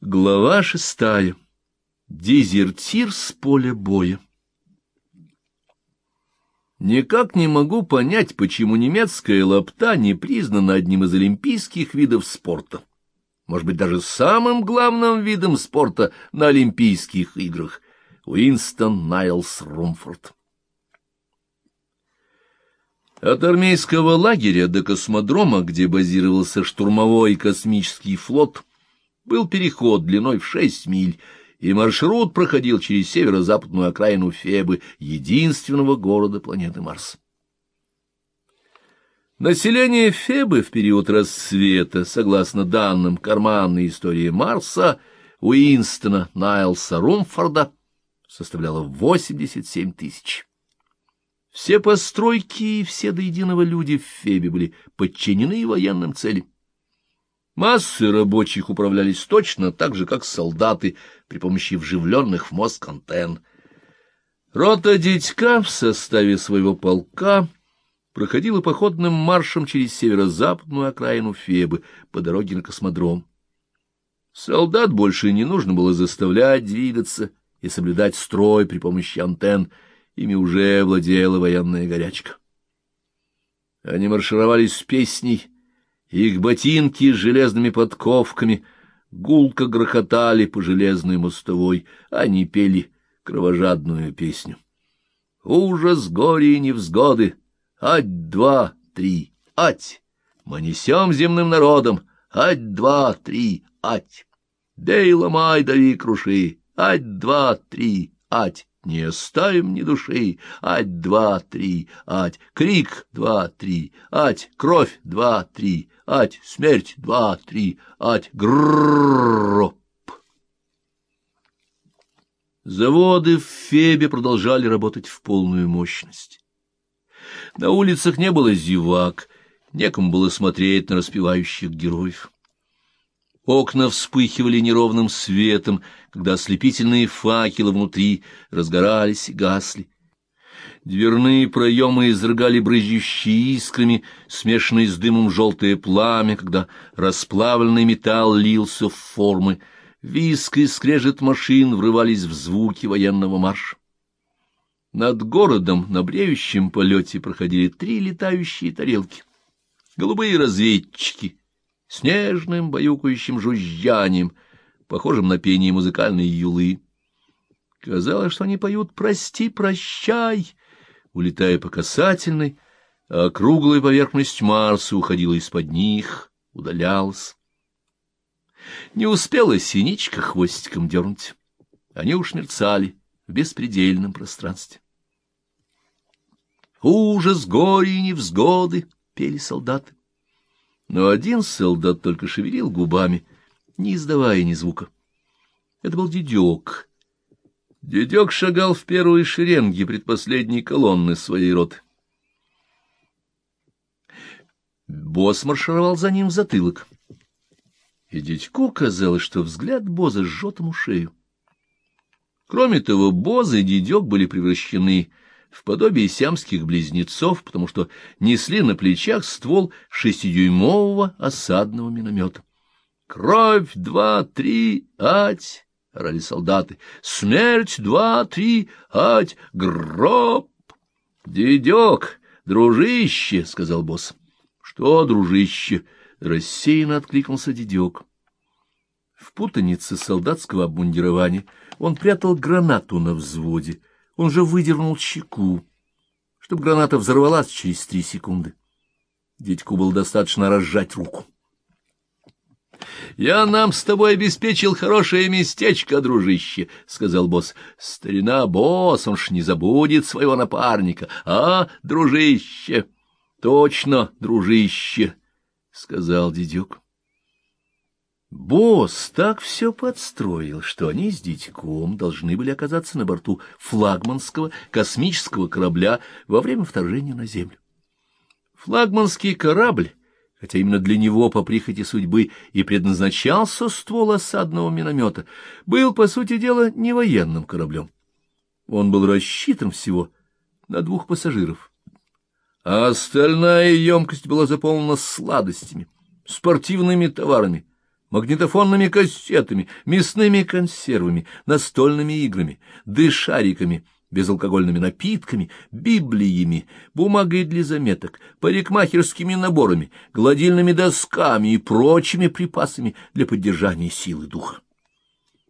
Глава шестая. Дезертир с поля боя. Никак не могу понять, почему немецкая лапта не признана одним из олимпийских видов спорта. Может быть, даже самым главным видом спорта на Олимпийских играх. Уинстон Найлс Румфорд. От армейского лагеря до космодрома, где базировался штурмовой космический флот, был переход длиной в шесть миль, и маршрут проходил через северо-западную окраину Фебы, единственного города планеты Марс. Население Фебы в период расцвета, согласно данным карманной истории Марса, Уинстона Найлса Румфорда, составляло 87 тысяч. Все постройки и все до единого люди в Фебе были подчинены военным целям. Массы рабочих управлялись точно так же, как солдаты, при помощи вживленных в мозг антенн. Рота дядька в составе своего полка проходила походным маршем через северо-западную окраину Фебы по дороге на космодром. Солдат больше не нужно было заставлять двигаться и соблюдать строй при помощи антенн, ими уже владела военная горячка. Они маршировали с песней — их ботинки с железными подковками гулко грохотали по железной мостовой, они пели кровожадную песню. Ужас, горе и невзгоды, ать, два, три, ать, мы несем земным народом, ать, два, три, ать. Бей, ломай, дави, круши, ать, два, три, ать. Не оставим ни души. Ать, два, три, ать. Крик, два, три, ать. Кровь, два, три, ать. Смерть, два, три, ать. Гррррроп. Заводы в Фебе продолжали работать в полную мощность. На улицах не было зевак, некому было смотреть на распевающих героев. Окна вспыхивали неровным светом, когда ослепительные факелы внутри разгорались и гасли. Дверные проемы изрыгали брызжущие искрами, смешанные с дымом желтое пламя, когда расплавленный металл лился в формы. Виск и скрежет машин врывались в звуки военного марша. Над городом на бреющем полете проходили три летающие тарелки. Голубые разведчики, с нежным баюкающим жужжанием, похожим на пение музыкальной юлы. Казалось, что они поют «Прости, прощай», улетая по касательной, а круглая поверхность Марса уходила из-под них, удалялась. Не успела синичка хвостиком дернуть. Они уж мерцали в беспредельном пространстве. «Ужас, горе и невзгоды!» — пели солдаты но один солдат только шевелил губами, не издавая ни звука. Это был дедек. Дедек шагал в первой шеренге предпоследней колонны своей роты. Босс маршировал за ним в затылок. И дядьку казалось, что взгляд Боза жжет ему шею. Кроме того, Боза и дедек были превращены в подобие сиамских близнецов, потому что несли на плечах ствол шестидюймового осадного миномета. «Кровь! Два, три! Ать!» — орали солдаты. «Смерть! Два, три! Ать! Гроб!» «Дедек! Дружище!» — сказал босс. «Что, дружище?» — рассеянно откликнулся дедек. В путанице солдатского обмундирования он прятал гранату на взводе — он же выдернул чеку, чтобы граната взорвалась через три секунды. Дядьку было достаточно разжать руку. — Я нам с тобой обеспечил хорошее местечко, дружище, — сказал босс. — Старина босс, он ж не забудет своего напарника. А, дружище? — Точно, дружище, — сказал дедюк. Босс так все подстроил, что они с Дитьком должны были оказаться на борту флагманского космического корабля во время вторжения на Землю. Флагманский корабль, хотя именно для него по прихоти судьбы и предназначался ствол осадного миномета, был, по сути дела, не военным кораблем. Он был рассчитан всего на двух пассажиров, а остальная емкость была заполнена сладостями, спортивными товарами, магнитофонными кассетами, мясными консервами, настольными играми, дышариками, безалкогольными напитками, библиями, бумагой для заметок, парикмахерскими наборами, гладильными досками и прочими припасами для поддержания силы духа.